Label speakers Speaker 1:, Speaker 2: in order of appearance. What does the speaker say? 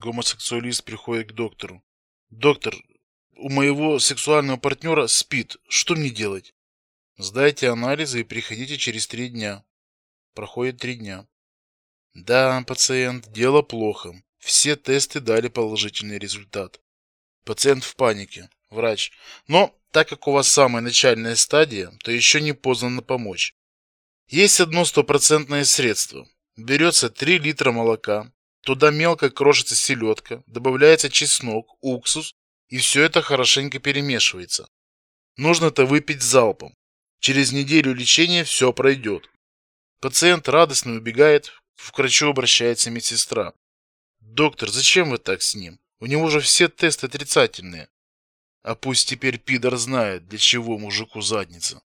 Speaker 1: Гомосексуалист приходит к доктору. Доктор, у моего сексуального партнера спит. Что мне делать? Сдайте анализы и приходите через три дня. Проходит три дня. Да, пациент, дело плохо. Все тесты дали положительный результат. Пациент в панике. Врач. Но так как у вас самая начальная стадия, то еще не поздно помочь. Есть одно стопроцентное средство. Берется 3 литра молока, туда мелко крошится селедка, добавляется чеснок, уксус, и все это хорошенько перемешивается. Нужно это выпить залпом. Через неделю лечения все пройдет. Пациент радостно убегает, к врачу обращается медсестра. Доктор, зачем вы так с ним? У него же все тесты отрицательные. А пусть теперь пидор знает, для чего мужику задница.